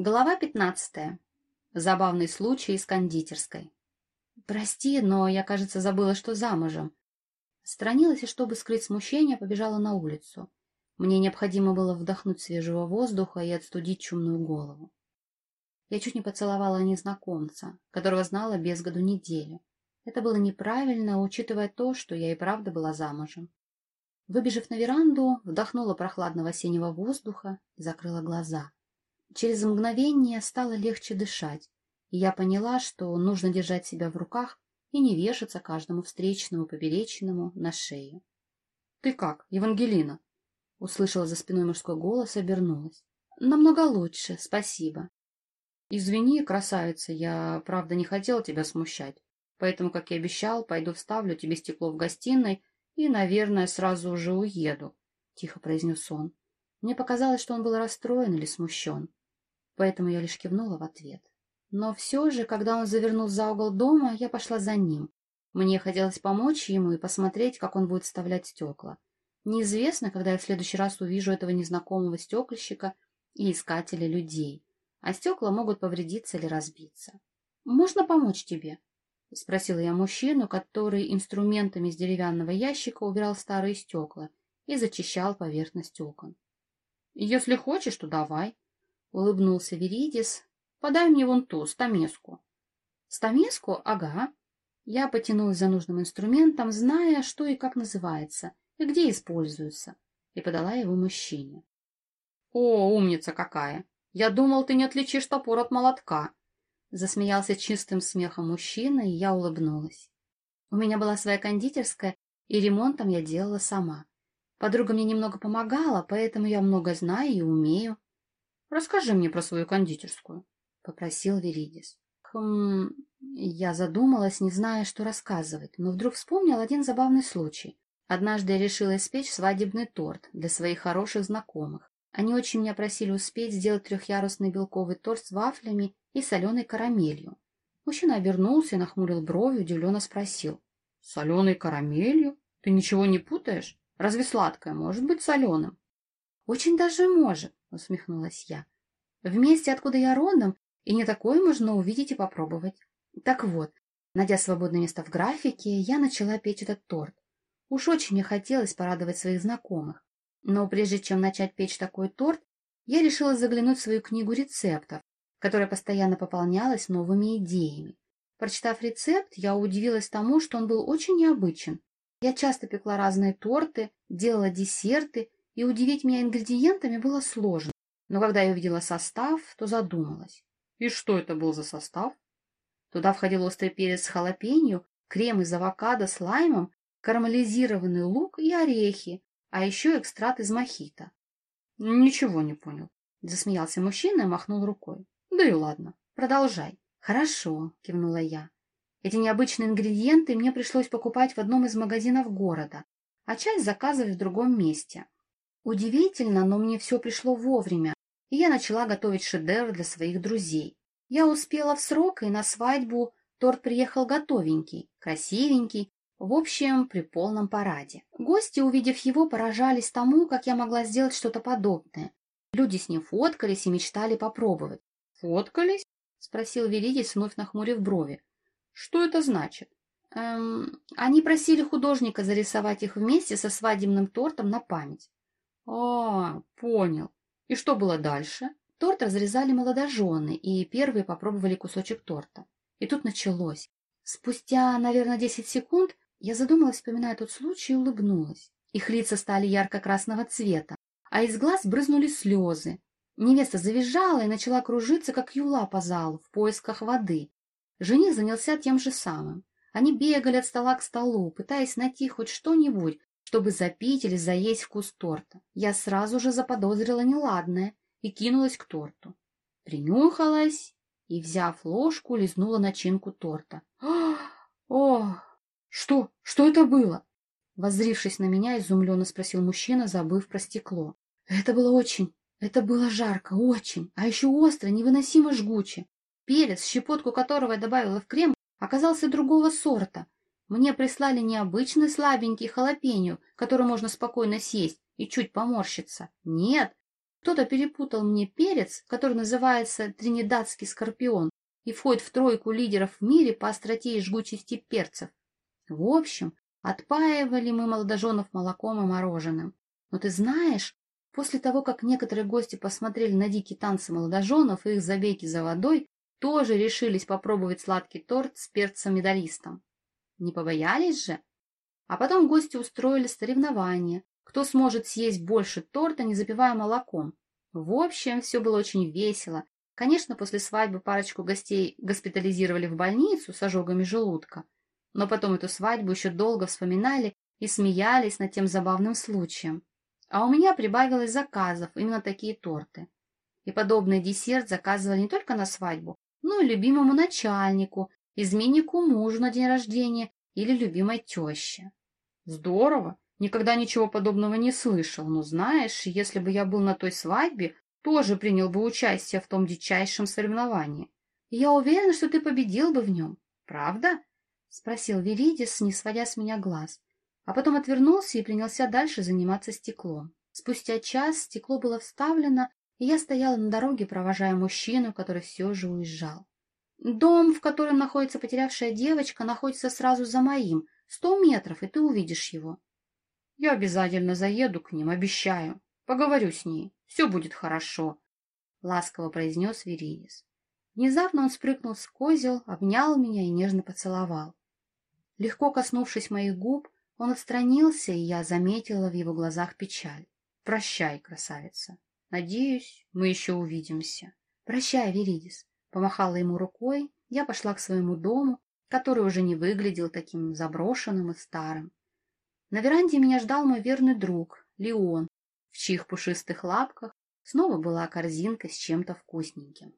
Глава 15. Забавный случай из кондитерской. Прости, но я, кажется, забыла, что замужем. Странилась и, чтобы скрыть смущение, побежала на улицу. Мне необходимо было вдохнуть свежего воздуха и отстудить чумную голову. Я чуть не поцеловала незнакомца, которого знала без году неделю. Это было неправильно, учитывая то, что я и правда была замужем. Выбежав на веранду, вдохнула прохладного осеннего воздуха и закрыла глаза. Через мгновение стало легче дышать, и я поняла, что нужно держать себя в руках и не вешаться каждому встречному поперечному на шею. — Ты как, Евангелина? — услышала за спиной мужской голос и обернулась. — Намного лучше, спасибо. — Извини, красавица, я, правда, не хотела тебя смущать, поэтому, как и обещал, пойду вставлю тебе стекло в гостиной и, наверное, сразу уже уеду, — тихо произнес он. Мне показалось, что он был расстроен или смущен поэтому я лишь кивнула в ответ. Но все же, когда он завернул за угол дома, я пошла за ним. Мне хотелось помочь ему и посмотреть, как он будет вставлять стекла. Неизвестно, когда я в следующий раз увижу этого незнакомого стеклщика и искателя людей, а стекла могут повредиться или разбиться. «Можно помочь тебе?» — спросила я мужчину, который инструментами из деревянного ящика убирал старые стекла и зачищал поверхность окон. «Если хочешь, то давай», — улыбнулся Веридис. — Подай мне вон ту, стамеску. — Стамеску? Ага. Я потянулась за нужным инструментом, зная, что и как называется, и где используется, и подала его мужчине. — О, умница какая! Я думал, ты не отличишь топор от молотка. Засмеялся чистым смехом мужчина, и я улыбнулась. У меня была своя кондитерская, и ремонтом я делала сама. Подруга мне немного помогала, поэтому я много знаю и умею. Расскажи мне про свою кондитерскую, — попросил Веридис. Хм, я задумалась, не зная, что рассказывать, но вдруг вспомнил один забавный случай. Однажды я решила испечь свадебный торт для своих хороших знакомых. Они очень меня просили успеть сделать трехъярусный белковый торт с вафлями и соленой карамелью. Мужчина обернулся и нахмурил брови, удивленно спросил. — Соленой карамелью? Ты ничего не путаешь? Разве сладкое может быть соленым? — Очень даже может. — усмехнулась я. «В месте, откуда я родом, и не такое можно увидеть и попробовать. Так вот, найдя свободное место в графике, я начала печь этот торт. Уж очень мне хотелось порадовать своих знакомых. Но прежде чем начать печь такой торт, я решила заглянуть в свою книгу рецептов, которая постоянно пополнялась новыми идеями. Прочитав рецепт, я удивилась тому, что он был очень необычен. Я часто пекла разные торты, делала десерты и удивить меня ингредиентами было сложно. Но когда я увидела состав, то задумалась. И что это был за состав? Туда входил острый перец с халапеньо, крем из авокадо с лаймом, карамелизированный лук и орехи, а еще экстракт из мохито. — Ничего не понял. — засмеялся мужчина и махнул рукой. — Да и ладно, продолжай. — Хорошо, — кивнула я. Эти необычные ингредиенты мне пришлось покупать в одном из магазинов города, а часть заказывать в другом месте. Удивительно, но мне все пришло вовремя, и я начала готовить шедевр для своих друзей. Я успела в срок, и на свадьбу торт приехал готовенький, красивенький, в общем, при полном параде. Гости, увидев его, поражались тому, как я могла сделать что-то подобное. Люди с ним фоткались и мечтали попробовать. «Фоткались?» — спросил Велидис, вновь нахмурив брови. «Что это значит?» эм, Они просили художника зарисовать их вместе со свадебным тортом на память. А, понял. И что было дальше? Торт разрезали молодожены, и первые попробовали кусочек торта. И тут началось. Спустя, наверное, десять секунд я задумалась, вспоминая тот случай, и улыбнулась. Их лица стали ярко-красного цвета, а из глаз брызнули слезы. Невеста завизжала и начала кружиться, как юла по залу, в поисках воды. Жених занялся тем же самым. Они бегали от стола к столу, пытаясь найти хоть что-нибудь, чтобы запить или заесть вкус торта. Я сразу же заподозрила неладное и кинулась к торту. Принюхалась и, взяв ложку, лизнула начинку торта. «О, что? Что это было?» Воззрившись на меня, изумленно спросил мужчина, забыв про стекло. «Это было очень, это было жарко, очень, а еще остро, невыносимо жгуче. Перец, щепотку которого я добавила в крем, оказался другого сорта, мне прислали необычный слабенький халапеньо, который можно спокойно съесть и чуть поморщиться. Нет, Кто-то перепутал мне перец, который называется тринидадский скорпион и входит в тройку лидеров в мире по остроте и жгучести перцев. В общем, отпаивали мы молодоженов молоком и мороженым. Но ты знаешь, после того, как некоторые гости посмотрели на дикие танцы молодоженов и их забеги за водой, тоже решились попробовать сладкий торт с перцем-медалистом. Не побоялись же? А потом гости устроили соревнования, кто сможет съесть больше торта, не запивая молоком. В общем, все было очень весело. Конечно, после свадьбы парочку гостей госпитализировали в больницу с ожогами желудка, но потом эту свадьбу еще долго вспоминали и смеялись над тем забавным случаем. А у меня прибавилось заказов, именно такие торты. И подобный десерт заказывали не только на свадьбу, но и любимому начальнику, изменнику мужу на день рождения или любимой теще. Здорово! Никогда ничего подобного не слышал, но знаешь, если бы я был на той свадьбе, тоже принял бы участие в том дичайшем соревновании. я уверен, что ты победил бы в нем. Правда? — спросил Веридис, не сводя с меня глаз. А потом отвернулся и принялся дальше заниматься стеклом. Спустя час стекло было вставлено, и я стояла на дороге, провожая мужчину, который все же уезжал. Дом, в котором находится потерявшая девочка, находится сразу за моим, сто метров, и ты увидишь его. Я обязательно заеду к ним, обещаю. Поговорю с ней, все будет хорошо, — ласково произнес Веридис. Внезапно он спрыгнул с козел, обнял меня и нежно поцеловал. Легко коснувшись моих губ, он отстранился, и я заметила в его глазах печаль. «Прощай, красавица. Надеюсь, мы еще увидимся». «Прощай, Веридис», — помахала ему рукой, я пошла к своему дому, который уже не выглядел таким заброшенным и старым. На веранде меня ждал мой верный друг, Леон, в чьих пушистых лапках снова была корзинка с чем-то вкусненьким.